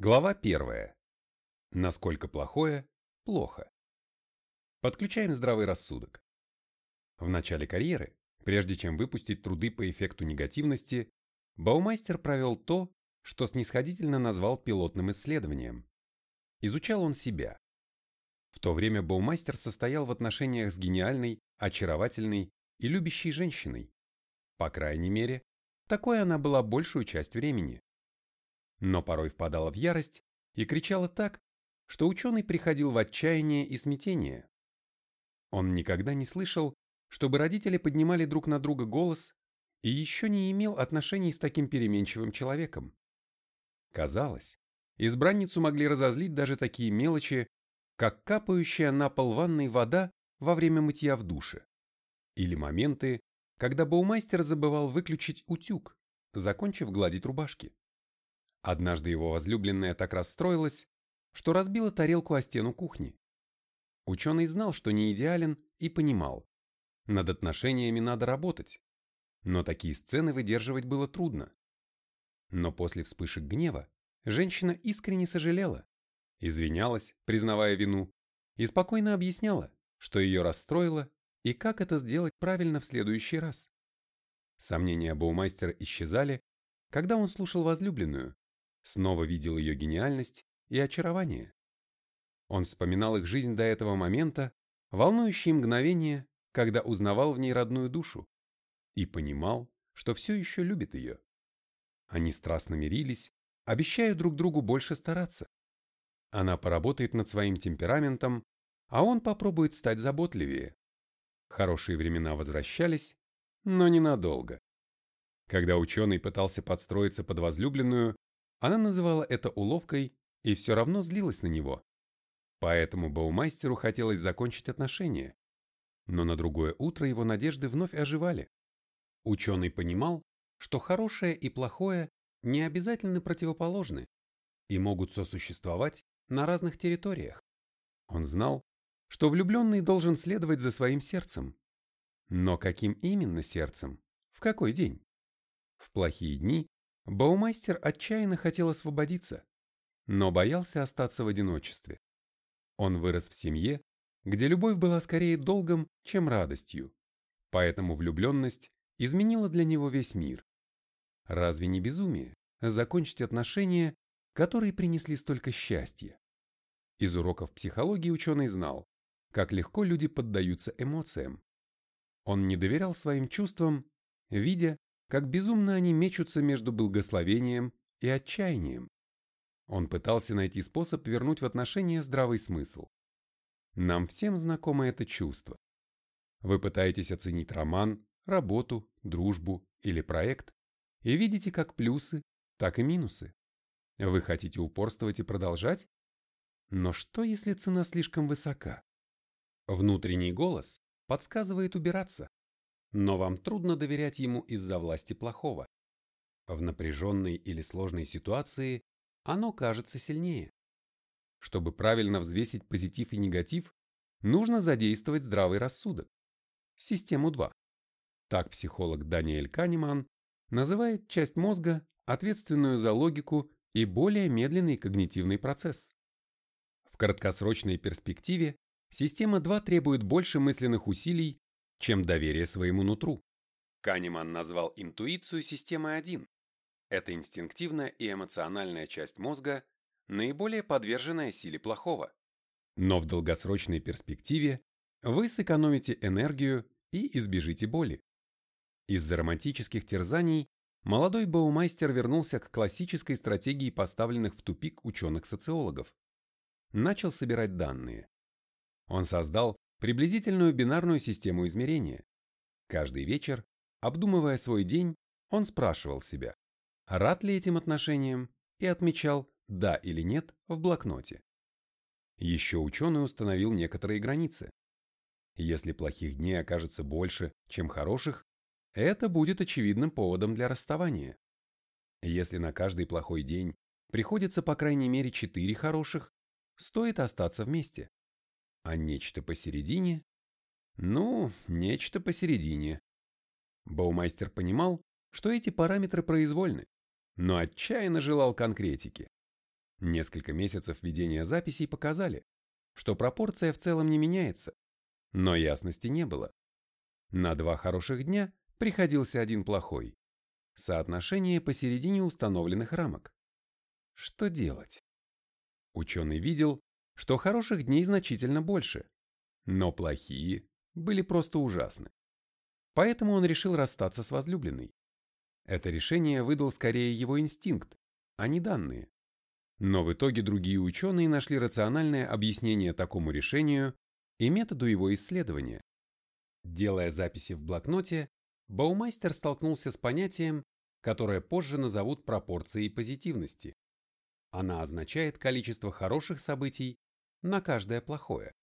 Глава первая. Насколько плохое – плохо. Подключаем здравый рассудок. В начале карьеры, прежде чем выпустить труды по эффекту негативности, Баумайстер провел то, что снисходительно назвал пилотным исследованием. Изучал он себя. В то время Баумайстер состоял в отношениях с гениальной, очаровательной и любящей женщиной. По крайней мере, такой она была большую часть времени но порой впадала в ярость и кричала так, что ученый приходил в отчаяние и смятение. Он никогда не слышал, чтобы родители поднимали друг на друга голос и еще не имел отношений с таким переменчивым человеком. Казалось, избранницу могли разозлить даже такие мелочи, как капающая на пол ванной вода во время мытья в душе, или моменты, когда Баумайстер забывал выключить утюг, закончив гладить рубашки. Однажды его возлюбленная так расстроилась, что разбила тарелку о стену кухни. Ученый знал, что не идеален, и понимал, над отношениями надо работать, но такие сцены выдерживать было трудно. Но после вспышек гнева женщина искренне сожалела, извинялась, признавая вину, и спокойно объясняла, что ее расстроило и как это сделать правильно в следующий раз. Сомнения Боумайстера исчезали, когда он слушал возлюбленную, снова видел ее гениальность и очарование. Он вспоминал их жизнь до этого момента, волнующие мгновения, когда узнавал в ней родную душу, и понимал, что все еще любит ее. Они страстно мирились, обещая друг другу больше стараться. Она поработает над своим темпераментом, а он попробует стать заботливее. Хорошие времена возвращались, но ненадолго. Когда ученый пытался подстроиться под возлюбленную, она называла это уловкой и все равно злилась на него. Поэтому Баумайстеру хотелось закончить отношения. Но на другое утро его надежды вновь оживали. Ученый понимал, что хорошее и плохое не обязательно противоположны и могут сосуществовать на разных территориях. Он знал, что влюбленный должен следовать за своим сердцем. Но каким именно сердцем? В какой день? В плохие дни Баумайстер отчаянно хотел освободиться, но боялся остаться в одиночестве. Он вырос в семье, где любовь была скорее долгом, чем радостью, поэтому влюбленность изменила для него весь мир. Разве не безумие закончить отношения, которые принесли столько счастья? Из уроков психологии ученый знал, как легко люди поддаются эмоциям. Он не доверял своим чувствам, видя, как безумно они мечутся между благословением и отчаянием. Он пытался найти способ вернуть в отношения здравый смысл. Нам всем знакомо это чувство. Вы пытаетесь оценить роман, работу, дружбу или проект и видите как плюсы, так и минусы. Вы хотите упорствовать и продолжать? Но что, если цена слишком высока? Внутренний голос подсказывает убираться но вам трудно доверять ему из-за власти плохого. В напряженной или сложной ситуации оно кажется сильнее. Чтобы правильно взвесить позитив и негатив, нужно задействовать здравый рассудок. Систему 2. Так психолог Даниэль Канеман называет часть мозга, ответственную за логику и более медленный когнитивный процесс. В краткосрочной перспективе система 2 требует больше мысленных усилий чем доверие своему нутру. Канеман назвал интуицию системой 1. Это инстинктивная и эмоциональная часть мозга, наиболее подверженная силе плохого. Но в долгосрочной перспективе вы сэкономите энергию и избежите боли. Из-за романтических терзаний молодой Баумайстер вернулся к классической стратегии поставленных в тупик ученых-социологов. Начал собирать данные. Он создал приблизительную бинарную систему измерения. Каждый вечер, обдумывая свой день, он спрашивал себя, рад ли этим отношениям, и отмечал «да» или «нет» в блокноте. Еще ученый установил некоторые границы. Если плохих дней окажется больше, чем хороших, это будет очевидным поводом для расставания. Если на каждый плохой день приходится по крайней мере четыре хороших, стоит остаться вместе. А нечто посередине? Ну, нечто посередине. Баумайстер понимал, что эти параметры произвольны, но отчаянно желал конкретики. Несколько месяцев ведения записей показали, что пропорция в целом не меняется, но ясности не было. На два хороших дня приходился один плохой. Соотношение посередине установленных рамок. Что делать? Ученый видел, что хороших дней значительно больше, но плохие были просто ужасны. Поэтому он решил расстаться с возлюбленной. Это решение выдал скорее его инстинкт, а не данные. Но в итоге другие ученые нашли рациональное объяснение такому решению и методу его исследования. Делая записи в блокноте, Баумайстер столкнулся с понятием, которое позже назовут пропорцией позитивности. Она означает количество хороших событий на каждое плохое.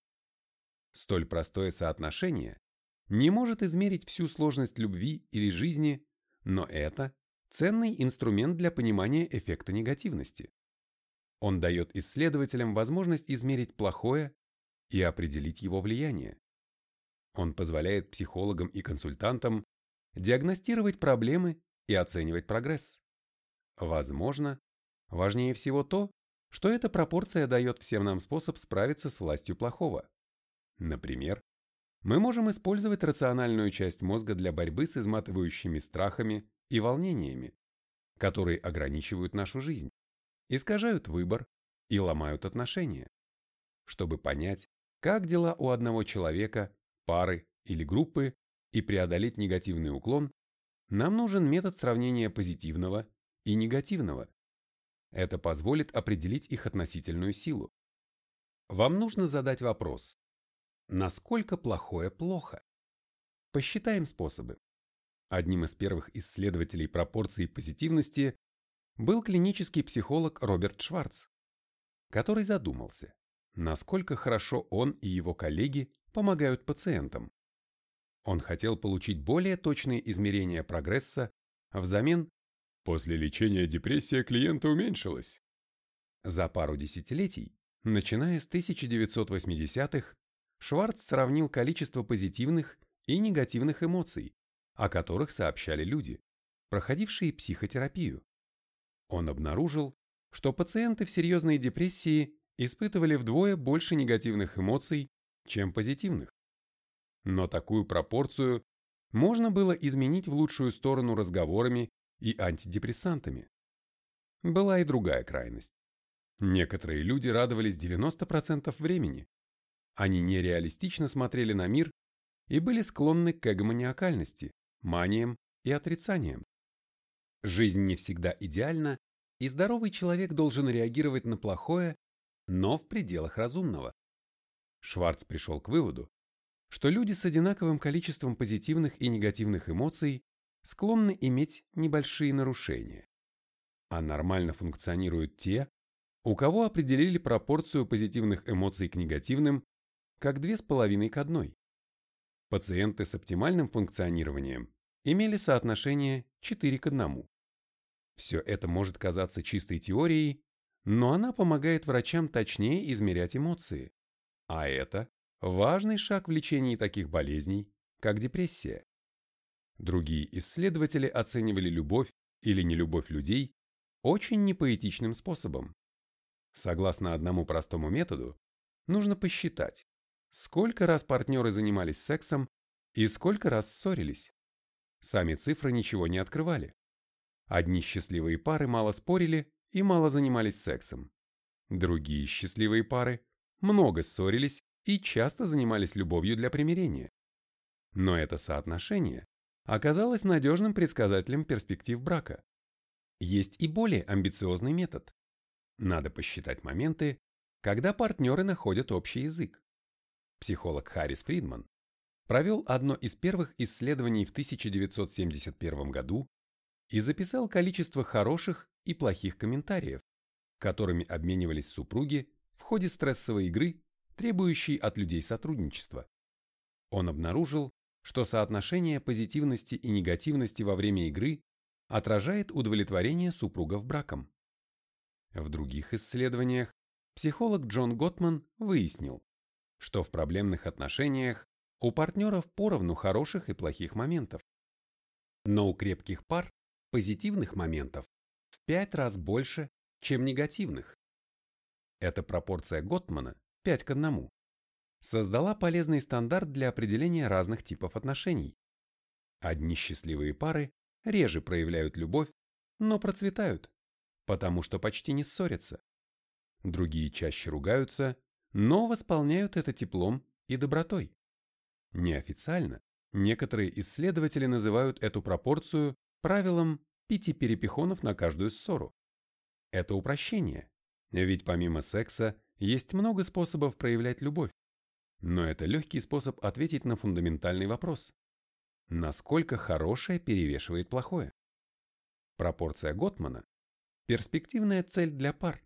Столь простое соотношение не может измерить всю сложность любви или жизни, но это ценный инструмент для понимания эффекта негативности. Он дает исследователям возможность измерить плохое и определить его влияние. Он позволяет психологам и консультантам диагностировать проблемы и оценивать прогресс. Возможно, важнее всего то, что эта пропорция дает всем нам способ справиться с властью плохого. Например, мы можем использовать рациональную часть мозга для борьбы с изматывающими страхами и волнениями, которые ограничивают нашу жизнь, искажают выбор и ломают отношения. Чтобы понять, как дела у одного человека, пары или группы и преодолеть негативный уклон, нам нужен метод сравнения позитивного и негативного. Это позволит определить их относительную силу. Вам нужно задать вопрос, насколько плохое плохо? Посчитаем способы. Одним из первых исследователей пропорций позитивности был клинический психолог Роберт Шварц, который задумался, насколько хорошо он и его коллеги помогают пациентам. Он хотел получить более точные измерения прогресса, взамен После лечения депрессия клиента уменьшилась. За пару десятилетий, начиная с 1980-х, Шварц сравнил количество позитивных и негативных эмоций, о которых сообщали люди, проходившие психотерапию. Он обнаружил, что пациенты в серьезной депрессии испытывали вдвое больше негативных эмоций, чем позитивных. Но такую пропорцию можно было изменить в лучшую сторону разговорами и антидепрессантами. Была и другая крайность. Некоторые люди радовались 90% времени. Они нереалистично смотрели на мир и были склонны к эгоманиакальности, маниям и отрицаниям. Жизнь не всегда идеальна, и здоровый человек должен реагировать на плохое, но в пределах разумного. Шварц пришел к выводу, что люди с одинаковым количеством позитивных и негативных эмоций склонны иметь небольшие нарушения. А нормально функционируют те, у кого определили пропорцию позитивных эмоций к негативным как две с половиной к одной. Пациенты с оптимальным функционированием имели соотношение 4 к 1. Все это может казаться чистой теорией, но она помогает врачам точнее измерять эмоции. А это важный шаг в лечении таких болезней, как депрессия. Другие исследователи оценивали любовь или нелюбовь людей очень непоэтичным способом. Согласно одному простому методу, нужно посчитать, сколько раз партнеры занимались сексом и сколько раз ссорились. Сами цифры ничего не открывали. Одни счастливые пары мало спорили и мало занимались сексом. Другие счастливые пары много ссорились и часто занимались любовью для примирения. Но это соотношение оказалась надежным предсказателем перспектив брака. Есть и более амбициозный метод. Надо посчитать моменты, когда партнеры находят общий язык. Психолог Харрис Фридман провел одно из первых исследований в 1971 году и записал количество хороших и плохих комментариев, которыми обменивались супруги в ходе стрессовой игры, требующей от людей сотрудничества. Он обнаружил, что соотношение позитивности и негативности во время игры отражает удовлетворение супругов браком. В других исследованиях психолог Джон Готман выяснил, что в проблемных отношениях у партнеров поровну хороших и плохих моментов. Но у крепких пар позитивных моментов в пять раз больше, чем негативных. эта пропорция Готмана 5 к 1, создала полезный стандарт для определения разных типов отношений. Одни счастливые пары реже проявляют любовь, но процветают, потому что почти не ссорятся. Другие чаще ругаются, но восполняют это теплом и добротой. Неофициально некоторые исследователи называют эту пропорцию правилом пяти перепихонов на каждую ссору. Это упрощение, ведь помимо секса есть много способов проявлять любовь. Но это легкий способ ответить на фундаментальный вопрос. Насколько хорошее перевешивает плохое? Пропорция Готмана – перспективная цель для пар,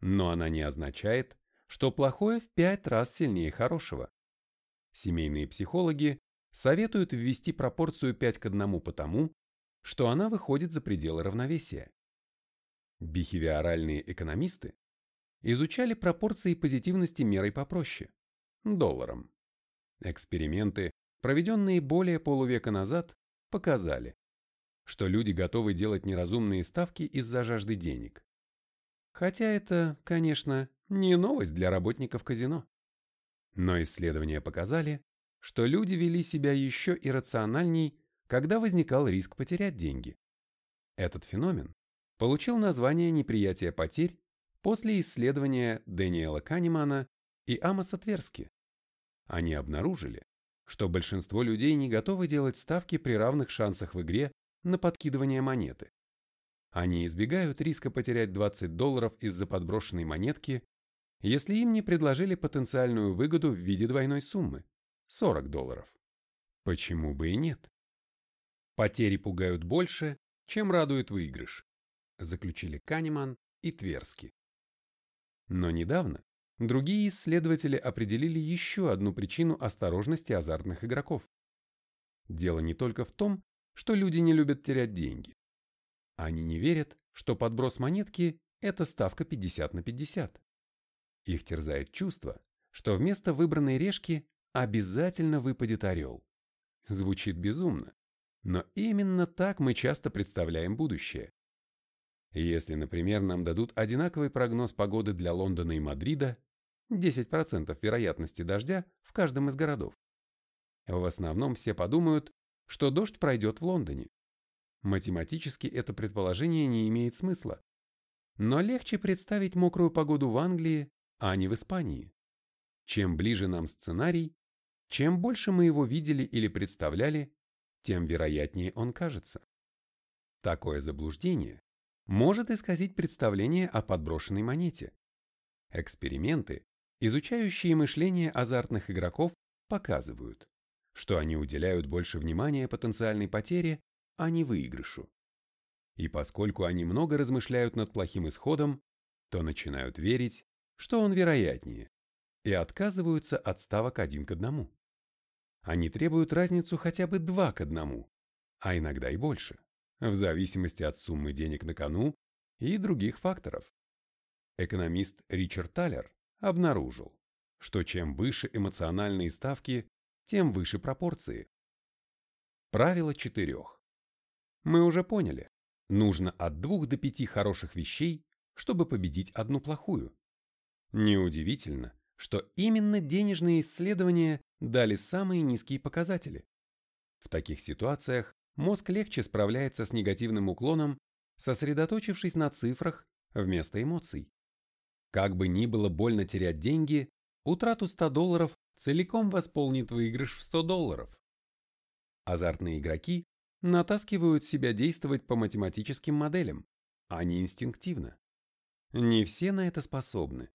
но она не означает, что плохое в пять раз сильнее хорошего. Семейные психологи советуют ввести пропорцию 5 к 1 потому, что она выходит за пределы равновесия. Бихевиоральные экономисты изучали пропорции позитивности мерой попроще – долларом. Эксперименты, проведенные более полувека назад, показали, что люди готовы делать неразумные ставки из-за жажды денег. Хотя это, конечно, не новость для работников казино. Но исследования показали, что люди вели себя еще иррациональней, когда возникал риск потерять деньги. Этот феномен получил название неприятия потерь после исследования Дэниела Канемана и Амоса Тверски. Они обнаружили, что большинство людей не готовы делать ставки при равных шансах в игре на подкидывание монеты. Они избегают риска потерять 20 долларов из-за подброшенной монетки если им не предложили потенциальную выгоду в виде двойной суммы – 40 долларов. Почему бы и нет? Потери пугают больше, чем радует выигрыш, заключили Канеман и Тверски. Но недавно другие исследователи определили еще одну причину осторожности азартных игроков. Дело не только в том, что люди не любят терять деньги. Они не верят, что подброс монетки – это ставка 50 на 50. Их терзает чувство, что вместо выбранной решки обязательно выпадет орел. Звучит безумно, но именно так мы часто представляем будущее. Если, например, нам дадут одинаковый прогноз погоды для Лондона и Мадрида, 10% вероятности дождя в каждом из городов, в основном все подумают, что дождь пройдет в Лондоне. Математически это предположение не имеет смысла. Но легче представить мокрую погоду в Англии а не в Испании. Чем ближе нам сценарий, чем больше мы его видели или представляли, тем вероятнее он кажется. Такое заблуждение может исказить представление о подброшенной монете. Эксперименты, изучающие мышление азартных игроков, показывают, что они уделяют больше внимания потенциальной потере, а не выигрышу. И поскольку они много размышляют над плохим исходом, то начинают верить, что он вероятнее, и отказываются от ставок один к одному. Они требуют разницу хотя бы два к одному, а иногда и больше, в зависимости от суммы денег на кону и других факторов. Экономист Ричард Талер обнаружил, что чем выше эмоциональные ставки, тем выше пропорции. Правило четырех. Мы уже поняли, нужно от двух до пяти хороших вещей, чтобы победить одну плохую. Неудивительно, что именно денежные исследования дали самые низкие показатели. В таких ситуациях мозг легче справляется с негативным уклоном, сосредоточившись на цифрах вместо эмоций. Как бы ни было больно терять деньги, утрату 100 долларов целиком восполнит выигрыш в 100 долларов. Азартные игроки натаскивают себя действовать по математическим моделям, а не инстинктивно. Не все на это способны.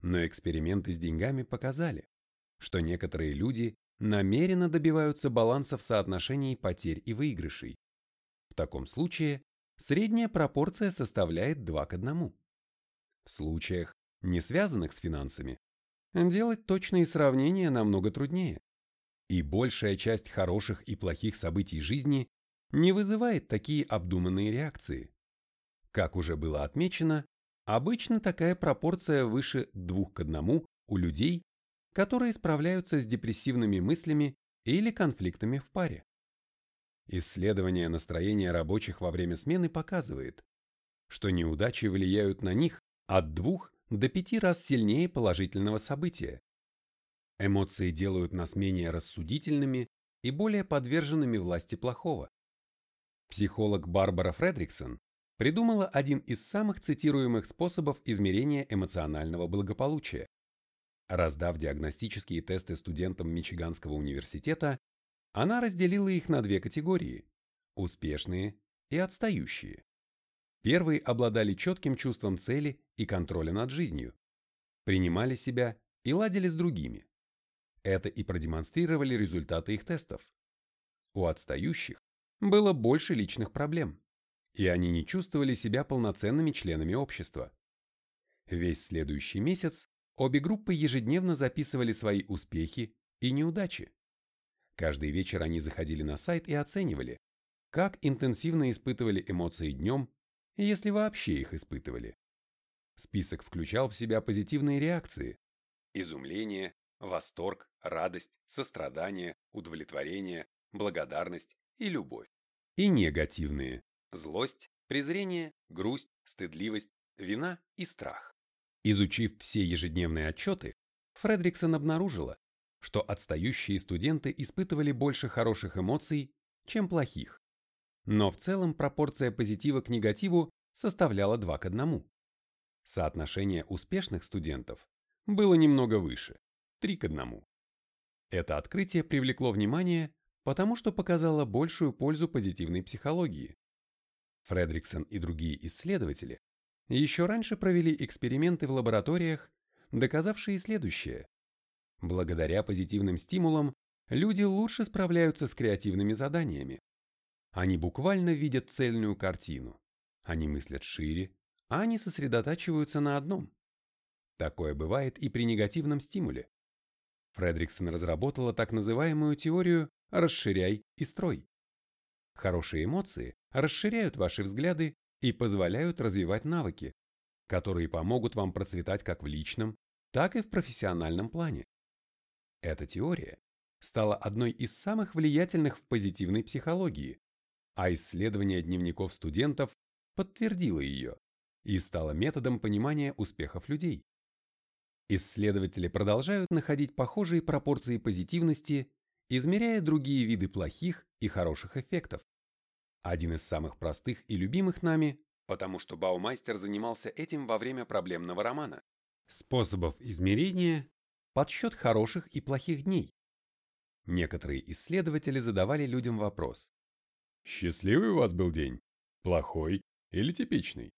Но эксперименты с деньгами показали, что некоторые люди намеренно добиваются баланса в соотношении потерь и выигрышей. В таком случае средняя пропорция составляет 2 к 1. В случаях, не связанных с финансами, делать точные сравнения намного труднее. И большая часть хороших и плохих событий жизни не вызывает такие обдуманные реакции. Как уже было отмечено, Обычно такая пропорция выше двух к одному у людей, которые справляются с депрессивными мыслями или конфликтами в паре. Исследование настроения рабочих во время смены показывает, что неудачи влияют на них от 2 до пяти раз сильнее положительного события. Эмоции делают нас менее рассудительными и более подверженными власти плохого. Психолог Барбара Фредриксон придумала один из самых цитируемых способов измерения эмоционального благополучия. Раздав диагностические тесты студентам Мичиганского университета, она разделила их на две категории – успешные и отстающие. Первые обладали четким чувством цели и контроля над жизнью, принимали себя и ладили с другими. Это и продемонстрировали результаты их тестов. У отстающих было больше личных проблем, и они не чувствовали себя полноценными членами общества. Весь следующий месяц обе группы ежедневно записывали свои успехи и неудачи. Каждый вечер они заходили на сайт и оценивали, как интенсивно испытывали эмоции днем, если вообще их испытывали. Список включал в себя позитивные реакции – изумление, восторг, радость, сострадание, удовлетворение, благодарность и любовь. И негативные – злость, презрение, грусть, стыдливость, вина и страх. Изучив все ежедневные отчеты, Фредриксон обнаружила, что отстающие студенты испытывали больше хороших эмоций, чем плохих. Но в целом пропорция позитива к негативу составляла 2 к 1. Соотношение успешных студентов было немного выше – 3 к 1. Это открытие привлекло внимание, потому что показало большую пользу позитивной психологии. Фредриксон и другие исследователи еще раньше провели эксперименты в лабораториях, доказавшие следующее. Благодаря позитивным стимулам люди лучше справляются с креативными заданиями. Они буквально видят цельную картину. Они мыслят шире, а они сосредотачиваются на одном. Такое бывает и при негативном стимуле. Фредриксон разработала так называемую теорию «расширяй и строй». Хорошие эмоции расширяют ваши взгляды и позволяют развивать навыки, которые помогут вам процветать как в личном, так и в профессиональном плане. Эта теория стала одной из самых влиятельных в позитивной психологии, а исследование дневников студентов подтвердило ее и стало методом понимания успехов людей. Исследователи продолжают находить похожие пропорции позитивности, измеряя другие виды плохих и хороших эффектов. Один из самых простых и любимых нами, потому что Баумайстер занимался этим во время проблемного романа. Способов измерения – подсчет хороших и плохих дней. Некоторые исследователи задавали людям вопрос. Счастливый у вас был день? Плохой или типичный?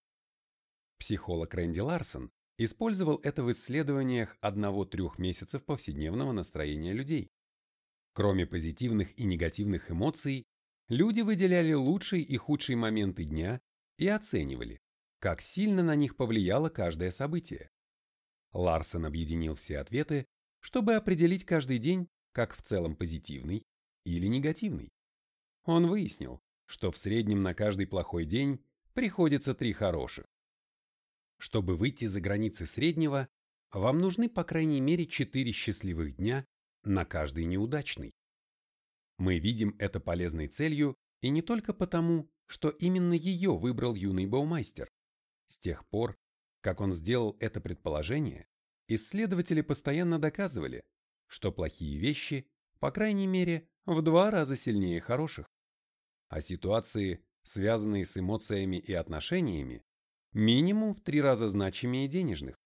Психолог Рэнди Ларсон использовал это в исследованиях одного-трех месяцев повседневного настроения людей. Кроме позитивных и негативных эмоций, Люди выделяли лучшие и худшие моменты дня и оценивали, как сильно на них повлияло каждое событие. Ларсон объединил все ответы, чтобы определить каждый день как в целом позитивный или негативный. Он выяснил, что в среднем на каждый плохой день приходится три хороших. Чтобы выйти за границы среднего, вам нужны по крайней мере четыре счастливых дня на каждый неудачный. Мы видим это полезной целью и не только потому, что именно ее выбрал юный Баумайстер. С тех пор, как он сделал это предположение, исследователи постоянно доказывали, что плохие вещи, по крайней мере, в два раза сильнее хороших. А ситуации, связанные с эмоциями и отношениями, минимум в три раза значимее денежных.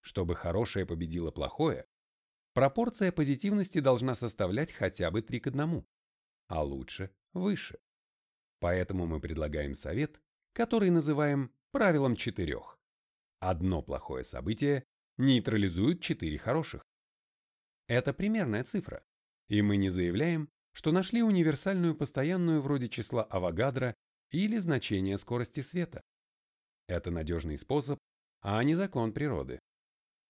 Чтобы хорошее победило плохое, пропорция позитивности должна составлять хотя бы 3 к 1, а лучше выше. Поэтому мы предлагаем совет, который называем правилом четырех. Одно плохое событие нейтрализует четыре хороших. Это примерная цифра, и мы не заявляем, что нашли универсальную постоянную вроде числа Авогадро или значения скорости света. Это надежный способ, а не закон природы.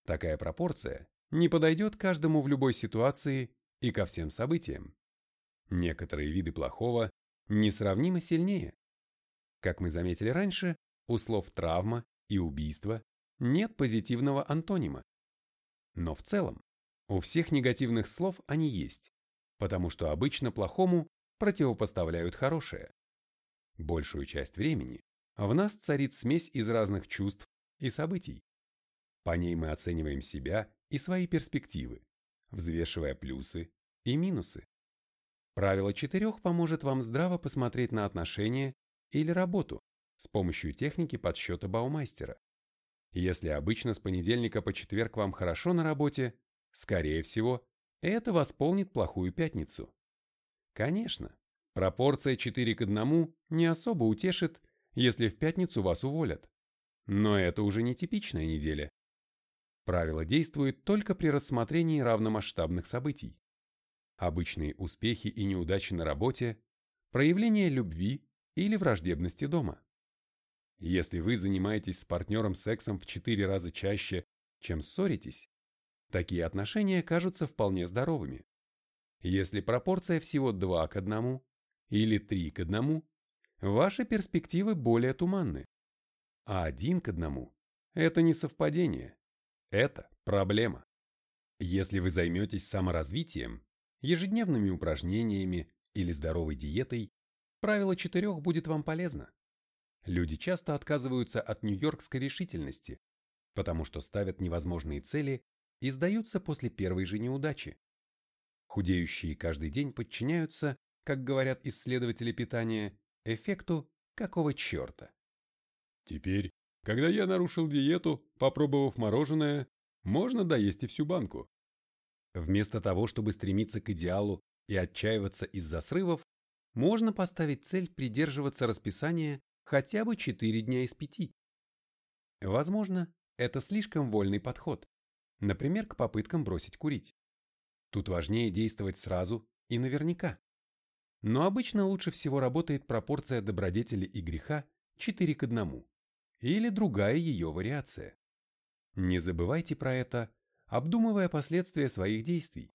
Такая пропорция не подойдет каждому в любой ситуации и ко всем событиям. Некоторые виды плохого несравнимо сильнее. Как мы заметили раньше, у слов травма и убийство нет позитивного антонима. Но в целом, у всех негативных слов они есть, потому что обычно плохому противопоставляют хорошее. Большую часть времени в нас царит смесь из разных чувств и событий. По ней мы оцениваем себя и свои перспективы, взвешивая плюсы и минусы. Правило четырех поможет вам здраво посмотреть на отношения или работу с помощью техники подсчета Баумайстера. Если обычно с понедельника по четверг вам хорошо на работе, скорее всего, это восполнит плохую пятницу. Конечно, пропорция 4 к 1 не особо утешит, если в пятницу вас уволят. Но это уже не типичная неделя. Правило действует только при рассмотрении равномасштабных событий. Обычные успехи и неудачи на работе, проявление любви или враждебности дома. Если вы занимаетесь с партнером сексом в 4 раза чаще, чем ссоритесь, такие отношения кажутся вполне здоровыми. Если пропорция всего 2 к 1 или 3 к 1, ваши перспективы более туманны. А 1 к 1 – это не совпадение, это проблема. Если вы займетесь саморазвитием, ежедневными упражнениями или здоровой диетой, правило четырех будет вам полезно. Люди часто отказываются от нью-йоркской решительности, потому что ставят невозможные цели и сдаются после первой же неудачи. Худеющие каждый день подчиняются, как говорят исследователи питания, эффекту «какого черта?». Теперь, когда я нарушил диету, попробовав мороженое, можно доесть и всю банку. Вместо того, чтобы стремиться к идеалу и отчаиваться из-за срывов, можно поставить цель придерживаться расписания хотя бы 4 дня из 5. Возможно, это слишком вольный подход, например, к попыткам бросить курить. Тут важнее действовать сразу и наверняка. Но обычно лучше всего работает пропорция добродетели и греха 4 к 1 или другая ее вариация. Не забывайте про это, обдумывая последствия своих действий.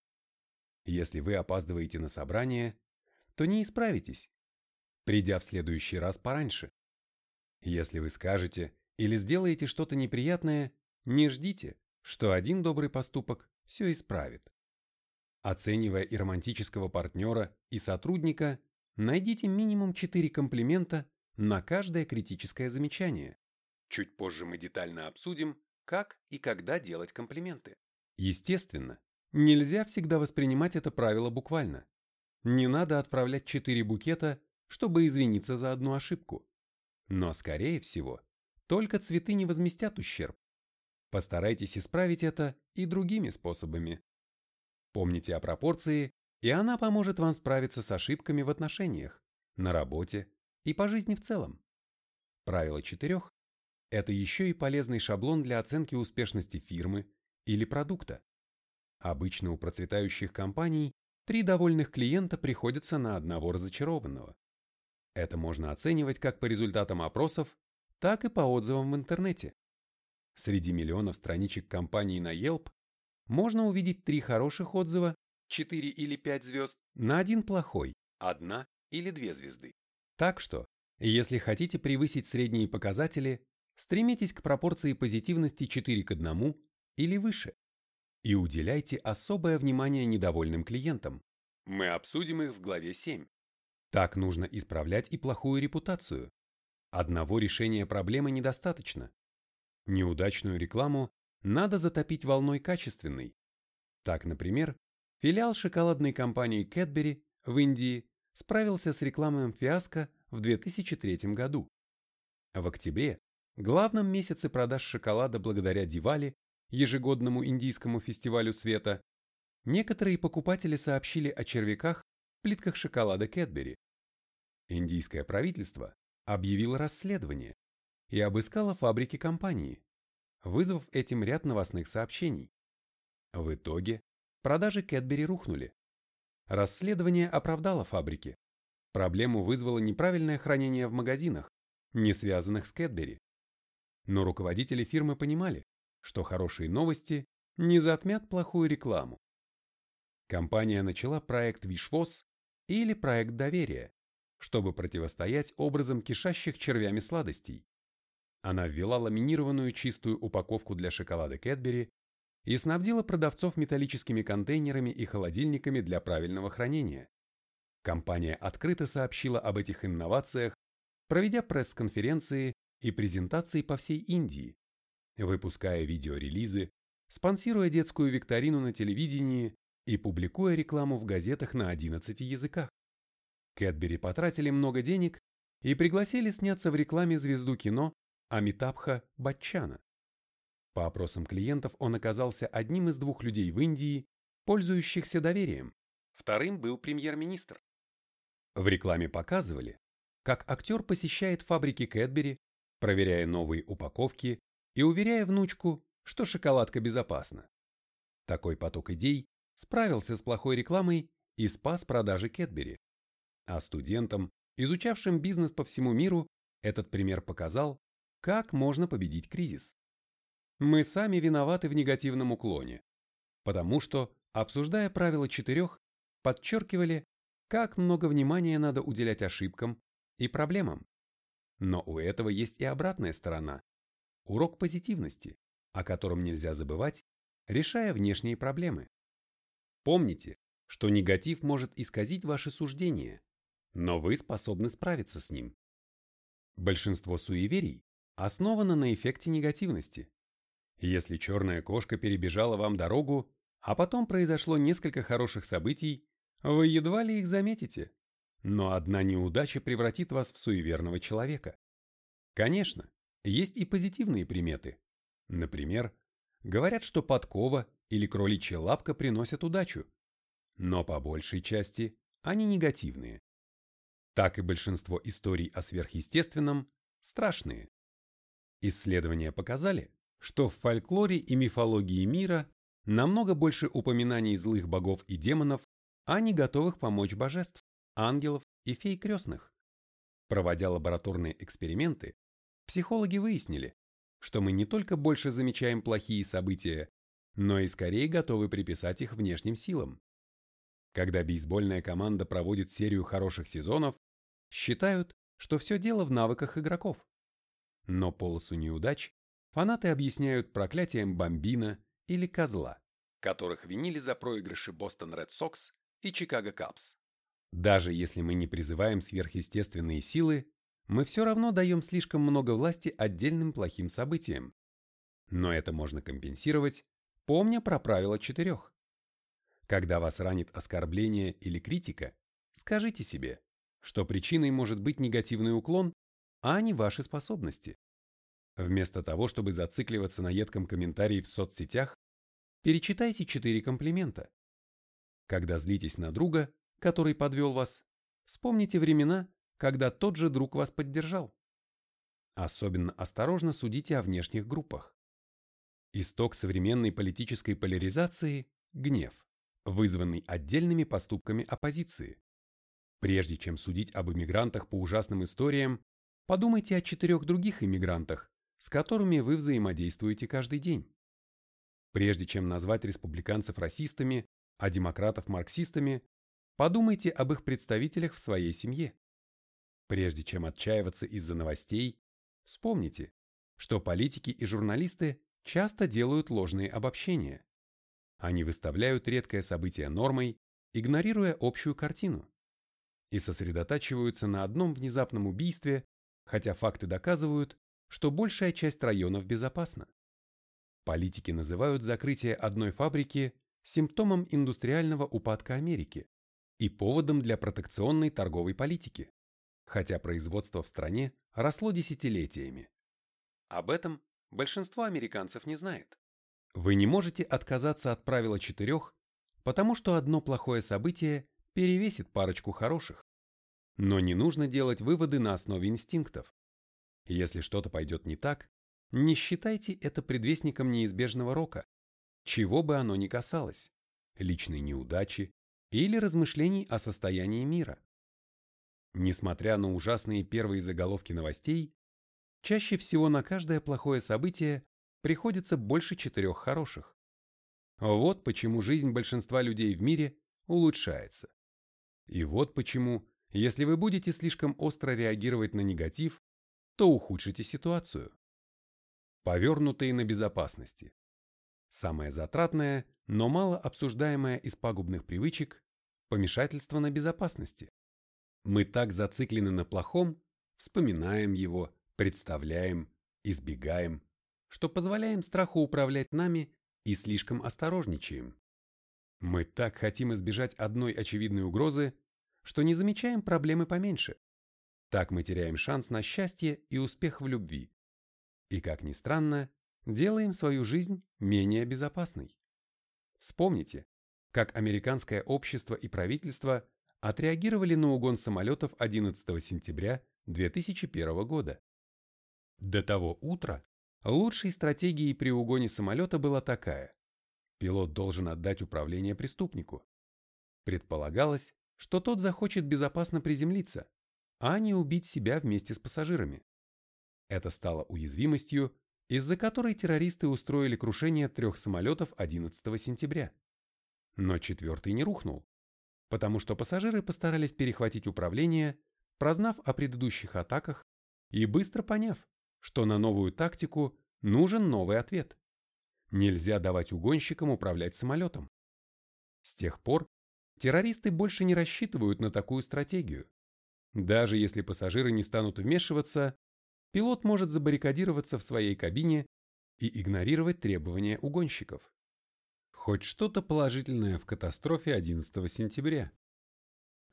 Если вы опаздываете на собрание, то не исправитесь, придя в следующий раз пораньше. Если вы скажете или сделаете что-то неприятное, не ждите, что один добрый поступок все исправит. Оценивая и романтического партнера, и сотрудника, найдите минимум 4 комплимента на каждое критическое замечание. Чуть позже мы детально обсудим, как и когда делать комплименты. Естественно, нельзя всегда воспринимать это правило буквально. Не надо отправлять 4 букета, чтобы извиниться за одну ошибку. Но, скорее всего, только цветы не возместят ущерб. Постарайтесь исправить это и другими способами. Помните о пропорции, и она поможет вам справиться с ошибками в отношениях, на работе и по жизни в целом. Правило четырех – это еще и полезный шаблон для оценки успешности фирмы или продукта. Обычно у процветающих компаний три довольных клиента приходятся на одного разочарованного. Это можно оценивать как по результатам опросов, так и по отзывам в интернете. Среди миллионов страничек компаний на Yelp можно увидеть три хороших отзыва, 4 или 5 звезд, на один плохой, одна или две звезды. Так что, если хотите превысить средние показатели, стремитесь к пропорции позитивности 4 к 1 или выше. И уделяйте особое внимание недовольным клиентам. Мы обсудим их в главе 7. Так нужно исправлять и плохую репутацию. Одного решения проблемы недостаточно. Неудачную рекламу надо затопить волной качественной. Так, например, филиал шоколадной компании Cadbury в Индии справился с рекламным фиаско в 2003 году. В октябре, главном месяце продаж шоколада благодаря Дивали, ежегодному индийскому фестивалю света, некоторые покупатели сообщили о червяках в плитках шоколада Cadbury. Индийское правительство объявило расследование и обыскало фабрики компании, вызвав этим ряд новостных сообщений. В итоге продажи Кэтбери рухнули. Расследование оправдало фабрики. Проблему вызвало неправильное хранение в магазинах, не связанных с Кэтбери. Но руководители фирмы понимали, что хорошие новости не затмят плохую рекламу. Компания начала проект Вишвоз или проект доверия, чтобы противостоять образом кишащих червями сладостей. Она ввела ламинированную чистую упаковку для шоколада Кэтбери и снабдила продавцов металлическими контейнерами и холодильниками для правильного хранения. Компания открыто сообщила об этих инновациях, проведя пресс-конференции и презентации по всей Индии. выпуская видеорелизы, спонсируя детскую викторину на телевидении и публикуя рекламу в газетах на 11 языках. Кэтбери потратили много денег и пригласили сняться в рекламе звезду кино Амитабха Батчана. По опросам клиентов он оказался одним из двух людей в Индии, пользующихся доверием. Вторым был премьер-министр. В рекламе показывали, как актер посещает фабрики Кэтбери, проверяя новые упаковки и уверяя внучку, что шоколадка безопасна. Такой поток идей справился с плохой рекламой и спас продажи Кэтбери. А студентам, изучавшим бизнес по всему миру, этот пример показал, как можно победить кризис. Мы сами виноваты в негативном уклоне, потому что, обсуждая правила четырех, подчеркивали, как много внимания надо уделять ошибкам и проблемам. Но у этого есть и обратная сторона – урок позитивности, о котором нельзя забывать, решая внешние проблемы. Помните, что негатив может исказить ваши суждения, но вы способны справиться с ним. Большинство суеверий основано на эффекте негативности. Если черная кошка перебежала вам дорогу, а потом произошло несколько хороших событий, вы едва ли их заметите. Но одна неудача превратит вас в суеверного человека. Конечно, есть и позитивные приметы. Например, говорят, что подкова или кроличья лапка приносят удачу. Но по большей части они негативные. Так и большинство историй о сверхъестественном страшные. Исследования показали, что в фольклоре и мифологии мира намного больше упоминаний злых богов и демонов, а не готовых помочь божеств, ангелов и фей крестных. Проводя лабораторные эксперименты, психологи выяснили, что мы не только больше замечаем плохие события, но и скорее готовы приписать их внешним силам. Когда бейсбольная команда проводит серию хороших сезонов, считают, что все дело в навыках игроков. Но полосу неудач фанаты объясняют проклятием Бомбина или Козла, которых винили за проигрыши Бостон Ред Сокс и Чикаго Капс. Даже если мы не призываем сверхъестественные силы, мы все равно даем слишком много власти отдельным плохим событиям. Но это можно компенсировать, помня про правило четырех. Когда вас ранит оскорбление или критика, скажите себе, что причиной может быть негативный уклон, а не ваши способности. Вместо того, чтобы зацикливаться на едком комментарии в соцсетях, перечитайте четыре комплимента. Когда злитесь на друга, который подвел вас, вспомните времена, когда тот же друг вас поддержал. Особенно осторожно судите о внешних группах. Исток современной политической поляризации – гнев, вызванный отдельными поступками оппозиции. Прежде чем судить об иммигрантах по ужасным историям, Подумайте о четырех других иммигрантах, с которыми вы взаимодействуете каждый день. Прежде чем назвать республиканцев расистами, а демократов марксистами, подумайте об их представителях в своей семье. Прежде чем отчаиваться из-за новостей, вспомните, что политики и журналисты часто делают ложные обобщения. Они выставляют редкое событие нормой, игнорируя общую картину, и сосредотачиваются на одном внезапном убийстве хотя факты доказывают, что большая часть районов безопасна. Политики называют закрытие одной фабрики симптомом индустриального упадка Америки и поводом для протекционной торговой политики, хотя производство в стране росло десятилетиями. Об этом большинство американцев не знает. Вы не можете отказаться от правила четырех, потому что одно плохое событие перевесит парочку хороших. Но не нужно делать выводы на основе инстинктов. Если что-то пойдет не так, не считайте это предвестником неизбежного рока, чего бы оно ни касалось, личной неудачи или размышлений о состоянии мира. Несмотря на ужасные первые заголовки новостей, чаще всего на каждое плохое событие приходится больше четырех хороших. Вот почему жизнь большинства людей в мире улучшается. И вот почему если вы будете слишком остро реагировать на негатив, то ухудшите ситуацию. Повернутые на безопасности. Самое затратное, но мало обсуждаемое из пагубных привычек – помешательство на безопасности. Мы так зациклены на плохом, вспоминаем его, представляем, избегаем, что позволяем страху управлять нами и слишком осторожничаем. Мы так хотим избежать одной очевидной угрозы, что не замечаем проблемы поменьше. Так мы теряем шанс на счастье и успех в любви. И, как ни странно, делаем свою жизнь менее безопасной. Вспомните, как американское общество и правительство отреагировали на угон самолетов 11 сентября 2001 года. До того утра лучшей стратегией при угоне самолета была такая. Пилот должен отдать управление преступнику. Предполагалось, что тот захочет безопасно приземлиться, а не убить себя вместе с пассажирами. Это стало уязвимостью, из-за которой террористы устроили крушение трех самолетов 11 сентября. Но четвертый не рухнул, потому что пассажиры постарались перехватить управление, прознав о предыдущих атаках и быстро поняв, что на новую тактику нужен новый ответ. Нельзя давать угонщикам управлять самолетом. С тех пор террористы больше не рассчитывают на такую стратегию. Даже если пассажиры не станут вмешиваться, пилот может забаррикадироваться в своей кабине и игнорировать требования угонщиков. Хоть что-то положительное в катастрофе 11 сентября.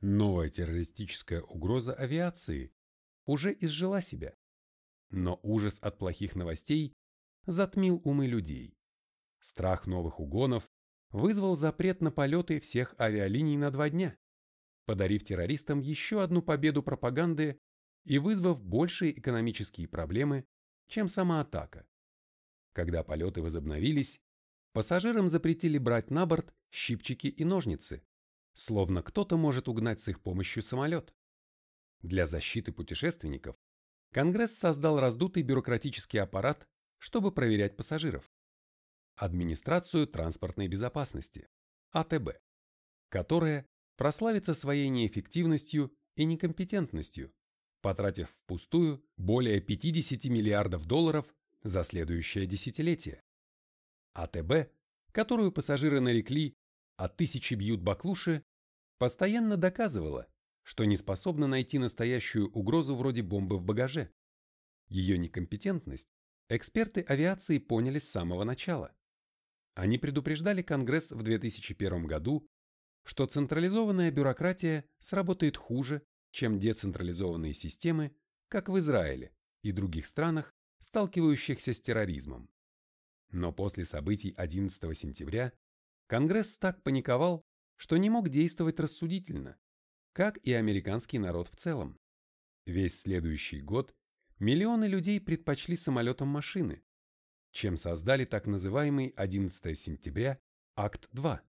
Новая террористическая угроза авиации уже изжила себя. Но ужас от плохих новостей затмил умы людей. Страх новых угонов вызвал запрет на полеты всех авиалиний на два дня, подарив террористам еще одну победу пропаганды и вызвав большие экономические проблемы, чем сама атака. Когда полеты возобновились, пассажирам запретили брать на борт щипчики и ножницы, словно кто-то может угнать с их помощью самолет. Для защиты путешественников Конгресс создал раздутый бюрократический аппарат, чтобы проверять пассажиров. Администрацию транспортной безопасности, АТБ, которая прославится своей неэффективностью и некомпетентностью, потратив впустую более 50 миллиардов долларов за следующее десятилетие. АТБ, которую пассажиры нарекли «а тысячи бьют баклуши», постоянно доказывала, что не способна найти настоящую угрозу вроде бомбы в багаже. Ее некомпетентность эксперты авиации поняли с самого начала. Они предупреждали Конгресс в 2001 году, что централизованная бюрократия сработает хуже, чем децентрализованные системы, как в Израиле и других странах, сталкивающихся с терроризмом. Но после событий 11 сентября Конгресс так паниковал, что не мог действовать рассудительно, как и американский народ в целом. Весь следующий год миллионы людей предпочли самолетам машины, чем создали так называемый 11 сентября Акт 2.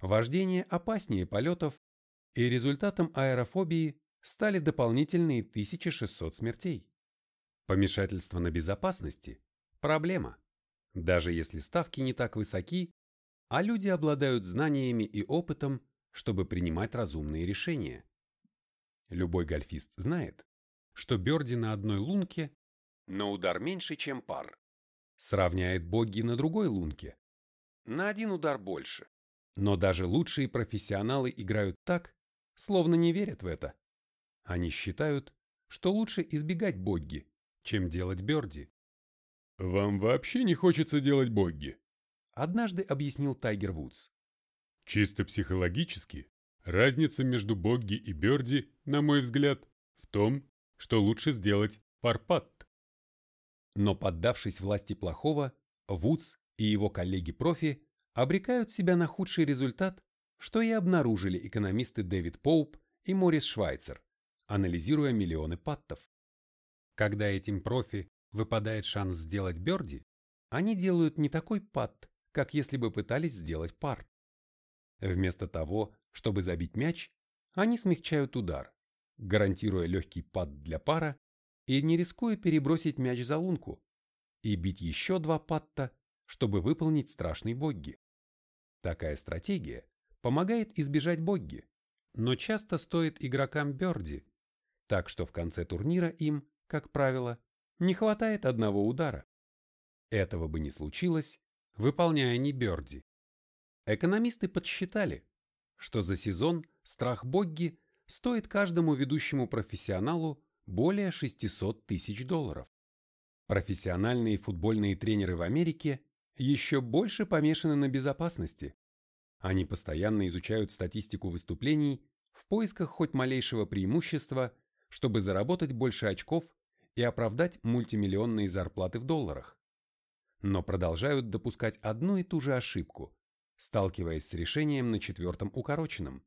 Вождение опаснее полетов, и результатом аэрофобии стали дополнительные 1600 смертей. Помешательство на безопасности – проблема, даже если ставки не так высоки, а люди обладают знаниями и опытом, чтобы принимать разумные решения. Любой гольфист знает, что Бёрди на одной лунке на удар меньше, чем пар, сравняет боги на другой лунке на один удар больше. Но даже лучшие профессионалы играют так, словно не верят в это. Они считают, что лучше избегать богги, чем делать Бёрди. «Вам вообще не хочется делать богги?» Однажды объяснил Тайгер Вудс. Чисто психологически, разница между Богги и Бёрди, на мой взгляд, в том, что лучше сделать парпат. Но поддавшись власти плохого, Вудс и его коллеги-профи обрекают себя на худший результат, что и обнаружили экономисты Дэвид Поуп и Морис Швайцер, анализируя миллионы паттов. Когда этим профи выпадает шанс сделать Бёрди, они делают не такой патт, как если бы пытались сделать пар. Вместо того, чтобы забить мяч, они смягчают удар, гарантируя легкий пад для пара и не рискуя перебросить мяч за лунку, и бить еще два патта, чтобы выполнить страшный богги. Такая стратегия помогает избежать богги, но часто стоит игрокам Бёрди, так что в конце турнира им, как правило, не хватает одного удара. Этого бы не случилось, выполняя не Бёрди. Экономисты подсчитали, что за сезон страх Богги стоит каждому ведущему профессионалу более 600 тысяч долларов. Профессиональные футбольные тренеры в Америке еще больше помешаны на безопасности. Они постоянно изучают статистику выступлений в поисках хоть малейшего преимущества, чтобы заработать больше очков и оправдать мультимиллионные зарплаты в долларах. Но продолжают допускать одну и ту же ошибку, сталкиваясь с решением на четвертом укороченном.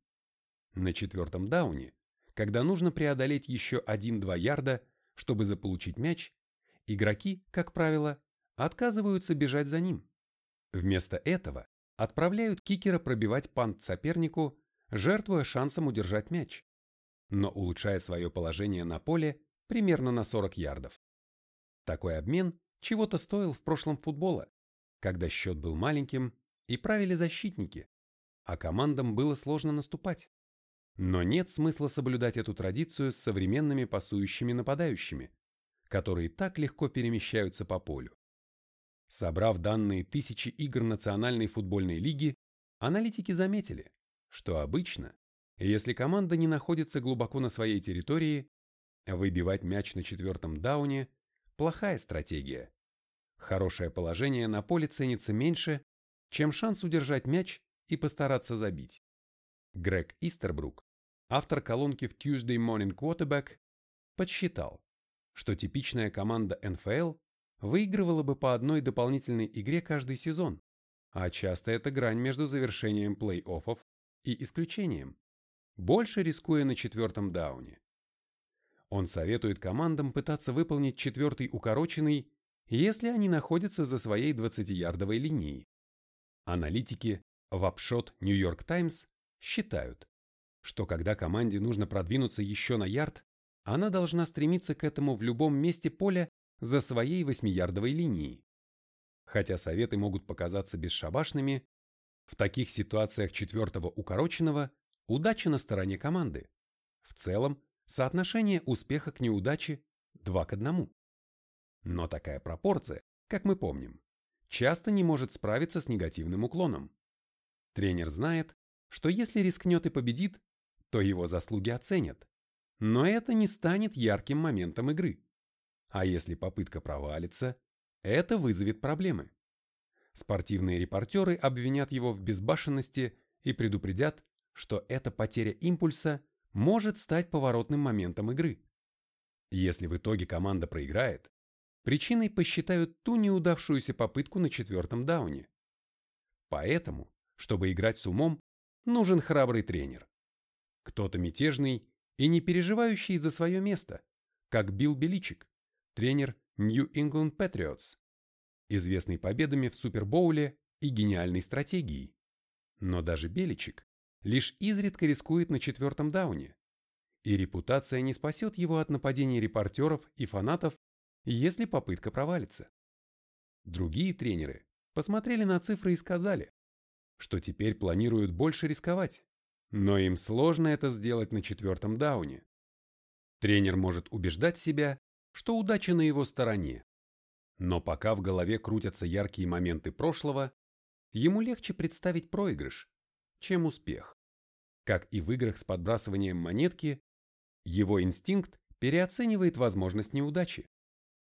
На четвертом дауне, когда нужно преодолеть еще 1-2 ярда, чтобы заполучить мяч, игроки, как правило, отказываются бежать за ним. Вместо этого отправляют кикера пробивать пант сопернику, жертвуя шансом удержать мяч, но улучшая свое положение на поле примерно на 40 ярдов. Такой обмен чего-то стоил в прошлом футбола, когда счет был маленьким и правили защитники, а командам было сложно наступать. Но нет смысла соблюдать эту традицию с современными пасующими нападающими, которые так легко перемещаются по полю. Собрав данные тысячи игр Национальной футбольной лиги, аналитики заметили, что обычно, если команда не находится глубоко на своей территории, выбивать мяч на четвертом дауне – плохая стратегия. Хорошее положение на поле ценится меньше, чем шанс удержать мяч и постараться забить. Грег Истербрук, автор колонки в Tuesday Morning Quarterback, подсчитал, что типичная команда НФЛ выигрывала бы по одной дополнительной игре каждый сезон, а часто это грань между завершением плей-оффов и исключением, больше рискуя на четвертом дауне. Он советует командам пытаться выполнить четвертый укороченный, если они находятся за своей 20-ярдовой линией. Аналитики в Upshot New York Times считают, что когда команде нужно продвинуться еще на ярд, она должна стремиться к этому в любом месте поля за своей восьмиярдовой линией. Хотя советы могут показаться бесшабашными, в таких ситуациях четвертого укороченного удача на стороне команды. В целом, соотношение успеха к неудаче 2 к 1. Но такая пропорция, как мы помним, часто не может справиться с негативным уклоном. Тренер знает, что если рискнет и победит, то его заслуги оценят. Но это не станет ярким моментом игры. А если попытка провалится, это вызовет проблемы. Спортивные репортеры обвинят его в безбашенности и предупредят, что эта потеря импульса может стать поворотным моментом игры. Если в итоге команда проиграет, причиной посчитают ту неудавшуюся попытку на четвертом дауне. Поэтому, чтобы играть с умом, нужен храбрый тренер. Кто-то мятежный и не переживающий за свое место, как Билл Беличик, тренер New England Patriots, известный победами в Супербоуле и гениальной стратегией. Но даже Беличик лишь изредка рискует на четвертом дауне, и репутация не спасет его от нападений репортеров и фанатов, если попытка провалится. Другие тренеры посмотрели на цифры и сказали, что теперь планируют больше рисковать, но им сложно это сделать на четвертом дауне. Тренер может убеждать себя, что удача на его стороне. Но пока в голове крутятся яркие моменты прошлого, ему легче представить проигрыш, чем успех. Как и в играх с подбрасыванием монетки, его инстинкт переоценивает возможность неудачи.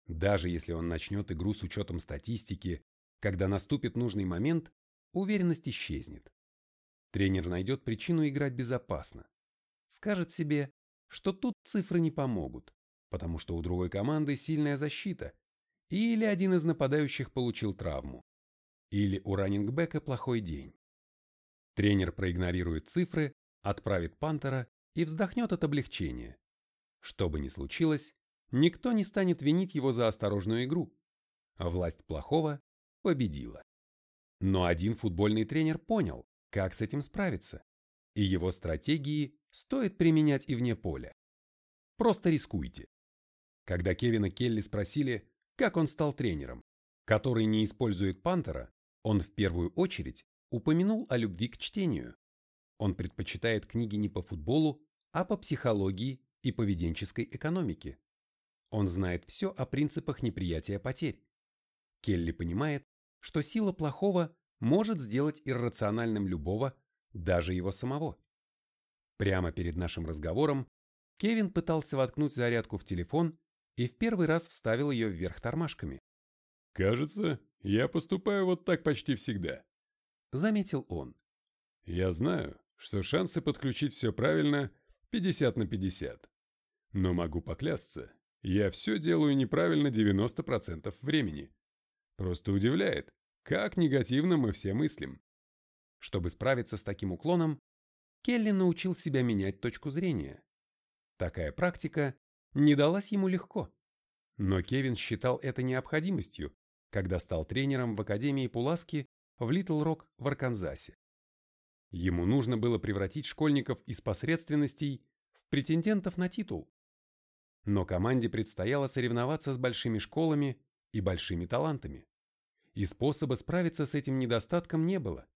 Даже если он начнет игру с учетом статистики, когда наступит нужный момент, уверенность исчезнет. Тренер найдет причину играть безопасно. Скажет себе, что тут цифры не помогут, потому что у другой команды сильная защита, или один из нападающих получил травму, или у раннингбека плохой день. Тренер проигнорирует цифры, отправит Пантера и вздохнет от облегчения. Что бы ни случилось, никто не станет винить его за осторожную игру. Власть плохого победила. Но один футбольный тренер понял, как с этим справиться, и его стратегии стоит применять и вне поля. Просто рискуйте. Когда Кевина Келли спросили, как он стал тренером, который не использует пантера, он в первую очередь упомянул о любви к чтению. Он предпочитает книги не по футболу, а по психологии и поведенческой экономике. Он знает все о принципах неприятия потерь. Келли понимает, что сила плохого может сделать иррациональным любого, даже его самого. Прямо перед нашим разговором Кевин пытался воткнуть зарядку в телефон и в первый раз вставил ее вверх тормашками. «Кажется, я поступаю вот так почти всегда», — заметил он. «Я знаю, что шансы подключить все правильно 50 на 50. Но могу поклясться, я все делаю неправильно 90% времени. Просто удивляет, как негативно мы все мыслим. Чтобы справиться с таким уклоном, Келли научил себя менять точку зрения. Такая практика не далась ему легко. Но Кевин считал это необходимостью, когда стал тренером в Академии Пуласки в Литл Рок в Арканзасе. Ему нужно было превратить школьников из посредственностей в претендентов на титул. Но команде предстояло соревноваться с большими школами и большими талантами. И способа справиться с этим недостатком не было.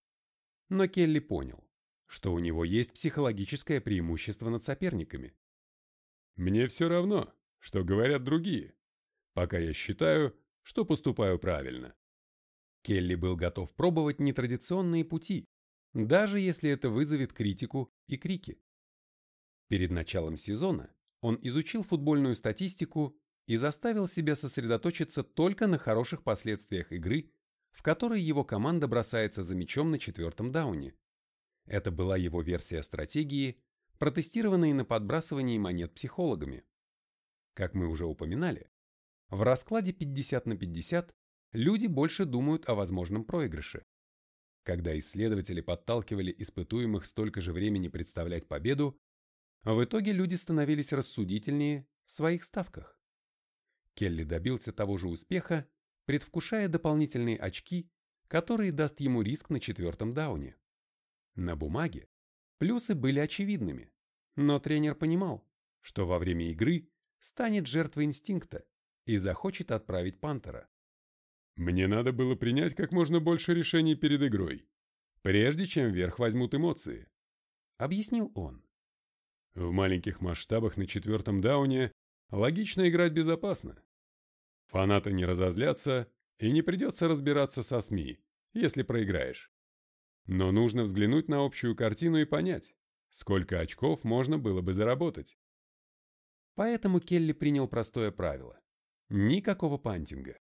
Но Келли понял, что у него есть психологическое преимущество над соперниками. «Мне все равно, что говорят другие, пока я считаю, что поступаю правильно». Келли был готов пробовать нетрадиционные пути, даже если это вызовет критику и крики. Перед началом сезона он изучил футбольную статистику и заставил себя сосредоточиться только на хороших последствиях игры, в которой его команда бросается за мячом на четвертом дауне. Это была его версия стратегии, протестированной на подбрасывании монет психологами. Как мы уже упоминали, в раскладе 50 на 50 люди больше думают о возможном проигрыше. Когда исследователи подталкивали испытуемых столько же времени представлять победу, в итоге люди становились рассудительнее в своих ставках. Келли добился того же успеха, предвкушая дополнительные очки, которые даст ему риск на четвертом дауне. На бумаге плюсы были очевидными, но тренер понимал, что во время игры станет жертвой инстинкта и захочет отправить пантера. Мне надо было принять как можно больше решений перед игрой, прежде чем вверх возьмут эмоции, объяснил он. В маленьких масштабах на четвертом дауне логично играть безопасно. Фанаты не разозлятся и не придется разбираться со СМИ, если проиграешь. Но нужно взглянуть на общую картину и понять, сколько очков можно было бы заработать. Поэтому Келли принял простое правило. Никакого пантинга.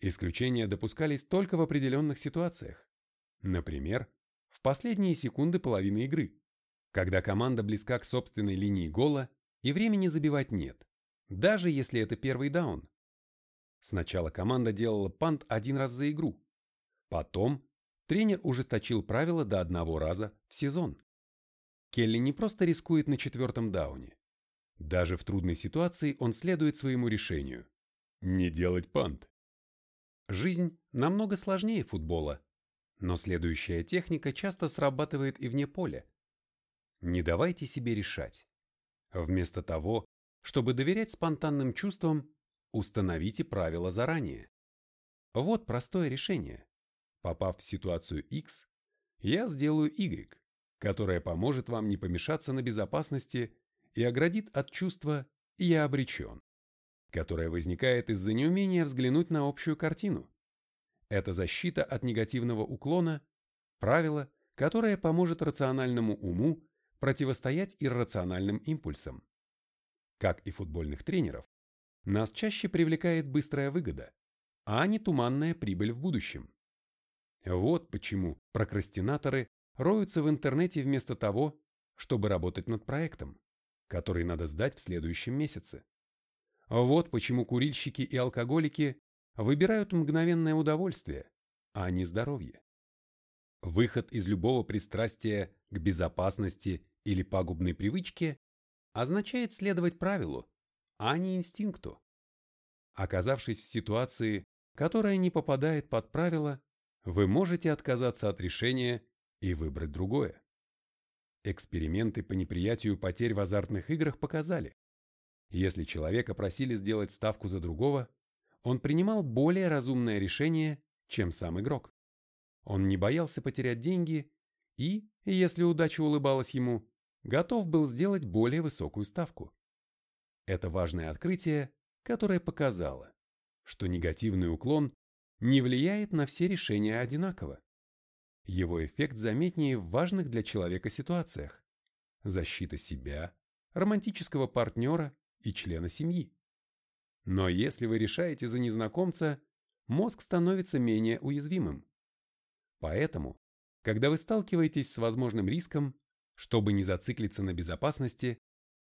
Исключения допускались только в определенных ситуациях. Например, в последние секунды половины игры, когда команда близка к собственной линии гола и времени забивать нет, даже если это первый даун. Сначала команда делала пант один раз за игру. Потом тренер ужесточил правила до одного раза в сезон. Келли не просто рискует на четвертом дауне. Даже в трудной ситуации он следует своему решению. Не делать пант. Жизнь намного сложнее футбола, но следующая техника часто срабатывает и вне поля. Не давайте себе решать. Вместо того, чтобы доверять спонтанным чувствам, установите правила заранее. Вот простое решение. Попав в ситуацию X, я сделаю Y, которая поможет вам не помешаться на безопасности и оградит от чувства «я обречен» которая возникает из-за неумения взглянуть на общую картину. Это защита от негативного уклона, правило, которое поможет рациональному уму противостоять иррациональным импульсам. Как и футбольных тренеров, нас чаще привлекает быстрая выгода, а не туманная прибыль в будущем. Вот почему прокрастинаторы роются в интернете вместо того, чтобы работать над проектом, который надо сдать в следующем месяце. Вот почему курильщики и алкоголики выбирают мгновенное удовольствие, а не здоровье. Выход из любого пристрастия к безопасности или пагубной привычке означает следовать правилу, а не инстинкту. Оказавшись в ситуации, которая не попадает под правила, вы можете отказаться от решения и выбрать другое. Эксперименты по неприятию потерь в азартных играх показали, если человека просили сделать ставку за другого, он принимал более разумное решение, чем сам игрок. Он не боялся потерять деньги и, если удача улыбалась ему, готов был сделать более высокую ставку. Это важное открытие, которое показало, что негативный уклон не влияет на все решения одинаково. Его эффект заметнее в важных для человека ситуациях. Защита себя, романтического партнера и члена семьи. Но если вы решаете за незнакомца, мозг становится менее уязвимым. Поэтому, когда вы сталкиваетесь с возможным риском, чтобы не зациклиться на безопасности,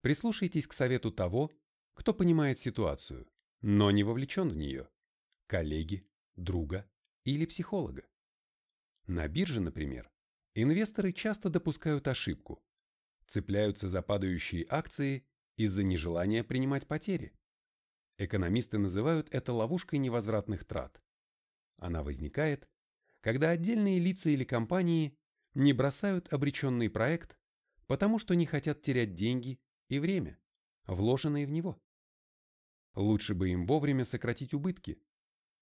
прислушайтесь к совету того, кто понимает ситуацию, но не вовлечен в нее, коллеги, друга или психолога. На бирже, например, инвесторы часто допускают ошибку, цепляются за падающие акции из-за нежелания принимать потери. Экономисты называют это ловушкой невозвратных трат. Она возникает, когда отдельные лица или компании не бросают обреченный проект, потому что не хотят терять деньги и время, вложенные в него. Лучше бы им вовремя сократить убытки,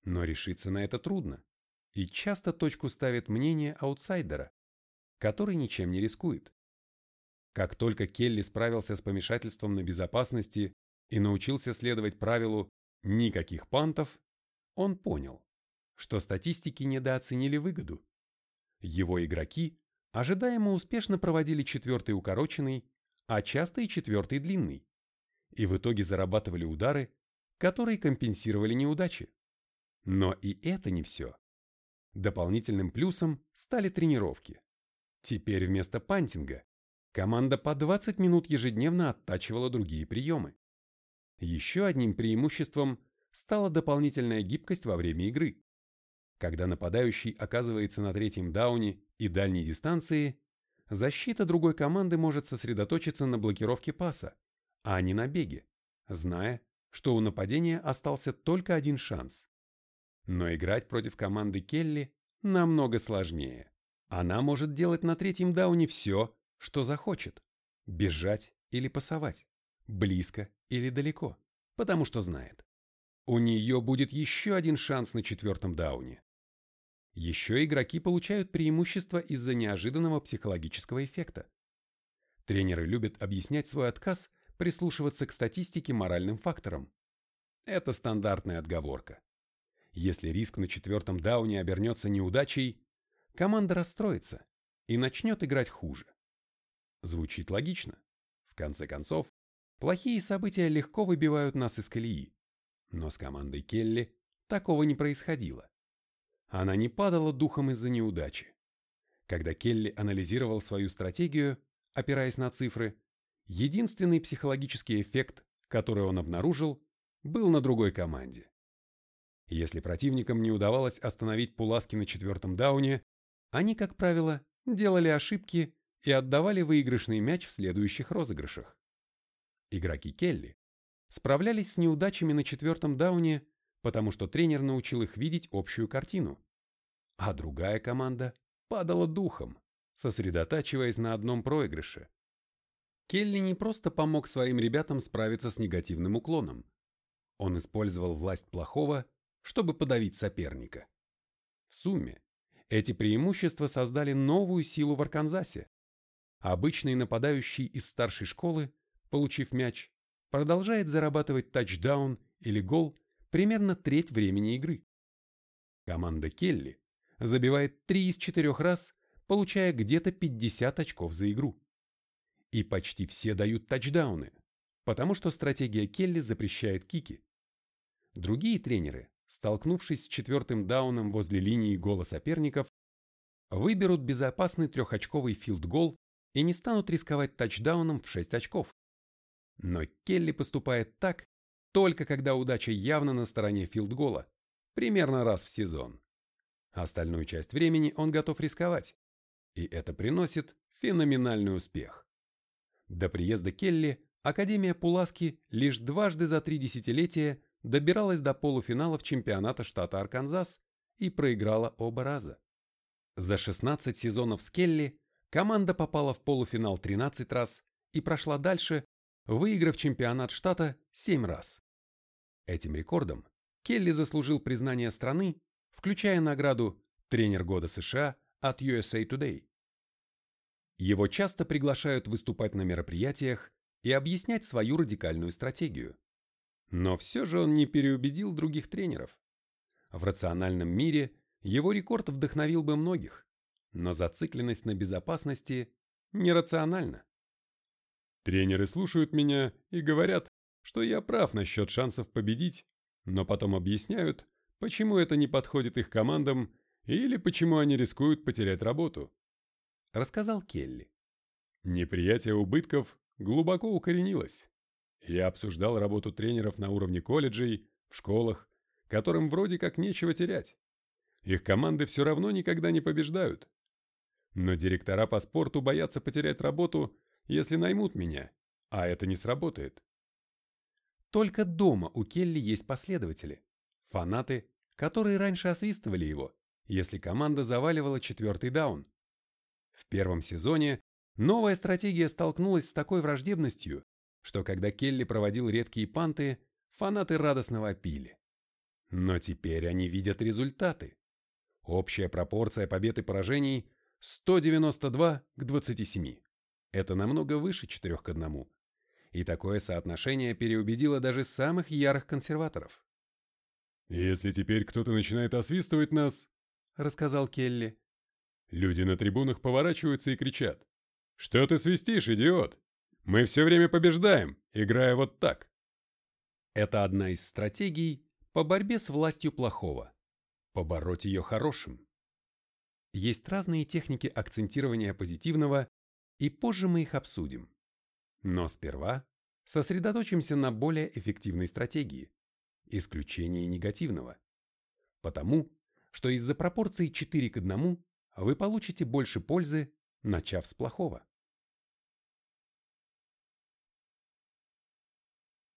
но решиться на это трудно, и часто точку ставит мнение аутсайдера, который ничем не рискует. Как только Келли справился с помешательством на безопасности и научился следовать правилу «никаких пантов», он понял, что статистики недооценили выгоду. Его игроки ожидаемо успешно проводили четвертый укороченный, а часто и четвертый длинный, и в итоге зарабатывали удары, которые компенсировали неудачи. Но и это не все. Дополнительным плюсом стали тренировки. Теперь вместо пантинга команда по 20 минут ежедневно оттачивала другие приемы. Еще одним преимуществом стала дополнительная гибкость во время игры. Когда нападающий оказывается на третьем дауне и дальней дистанции, защита другой команды может сосредоточиться на блокировке паса, а не на беге, зная, что у нападения остался только один шанс. Но играть против команды Келли намного сложнее. Она может делать на третьем дауне все, что захочет. Бежать или пасовать. Близко или далеко. Потому что знает. У нее будет еще один шанс на четвертом дауне. Еще игроки получают преимущество из-за неожиданного психологического эффекта. Тренеры любят объяснять свой отказ прислушиваться к статистике моральным факторам. Это стандартная отговорка. Если риск на четвертом дауне обернется неудачей, команда расстроится и начнет играть хуже. Звучит логично. В конце концов, плохие события легко выбивают нас из колеи. Но с командой Келли такого не происходило. Она не падала духом из-за неудачи. Когда Келли анализировал свою стратегию, опираясь на цифры, единственный психологический эффект, который он обнаружил, был на другой команде. Если противникам не удавалось остановить Пуласки на четвертом дауне, они, как правило, делали ошибки и отдавали выигрышный мяч в следующих розыгрышах. Игроки Келли справлялись с неудачами на четвертом дауне, потому что тренер научил их видеть общую картину. А другая команда падала духом, сосредотачиваясь на одном проигрыше. Келли не просто помог своим ребятам справиться с негативным уклоном. Он использовал власть плохого чтобы подавить соперника. В сумме, эти преимущества создали новую силу в Арканзасе. Обычный нападающий из старшей школы, получив мяч, продолжает зарабатывать тачдаун или гол примерно треть времени игры. Команда Келли забивает 3 из 4 раз, получая где-то 50 очков за игру. И почти все дают тачдауны, потому что стратегия Келли запрещает кики. Другие тренеры столкнувшись с четвертым дауном возле линии гола соперников, выберут безопасный трехочковый филд-гол и не станут рисковать тачдауном в 6 очков. Но Келли поступает так, только когда удача явно на стороне филд-гола, примерно раз в сезон. Остальную часть времени он готов рисковать, и это приносит феноменальный успех. До приезда Келли Академия Пуласки лишь дважды за три десятилетия добиралась до полуфиналов чемпионата штата Арканзас и проиграла оба раза. За 16 сезонов с Келли команда попала в полуфинал 13 раз и прошла дальше, выиграв чемпионат штата 7 раз. Этим рекордом Келли заслужил признание страны, включая награду «Тренер года США» от USA Today. Его часто приглашают выступать на мероприятиях и объяснять свою радикальную стратегию. Но все же он не переубедил других тренеров. В рациональном мире его рекорд вдохновил бы многих, но зацикленность на безопасности нерациональна. Тренеры слушают меня и говорят, что я прав насчет шансов победить, но потом объясняют, почему это не подходит их командам или почему они рискуют потерять работу. Рассказал Келли. Неприятие убытков глубоко укоренилось. Я обсуждал работу тренеров на уровне колледжей, в школах, которым вроде как нечего терять. Их команды все равно никогда не побеждают. Но директора по спорту боятся потерять работу, если наймут меня, а это не сработает. Только дома у Келли есть последователи, фанаты, которые раньше освистывали его, если команда заваливала четвертый даун. В первом сезоне новая стратегия столкнулась с такой враждебностью, что когда Келли проводил редкие панты, фанаты радостно вопили. Но теперь они видят результаты. Общая пропорция побед и поражений 192 к 27. Это намного выше 4 к 1. И такое соотношение переубедило даже самых ярых консерваторов. «Если теперь кто-то начинает освистывать нас», — рассказал Келли, люди на трибунах поворачиваются и кричат. «Что ты свистишь, идиот? Мы все время побеждаем, играя вот так». Это одна из стратегий по борьбе с властью плохого. Побороть ее хорошим. Есть разные техники акцентирования позитивного, и позже мы их обсудим. Но сперва сосредоточимся на более эффективной стратегии – исключении негативного. Потому, что из-за пропорции 4 к 1 вы получите больше пользы, начав с плохого.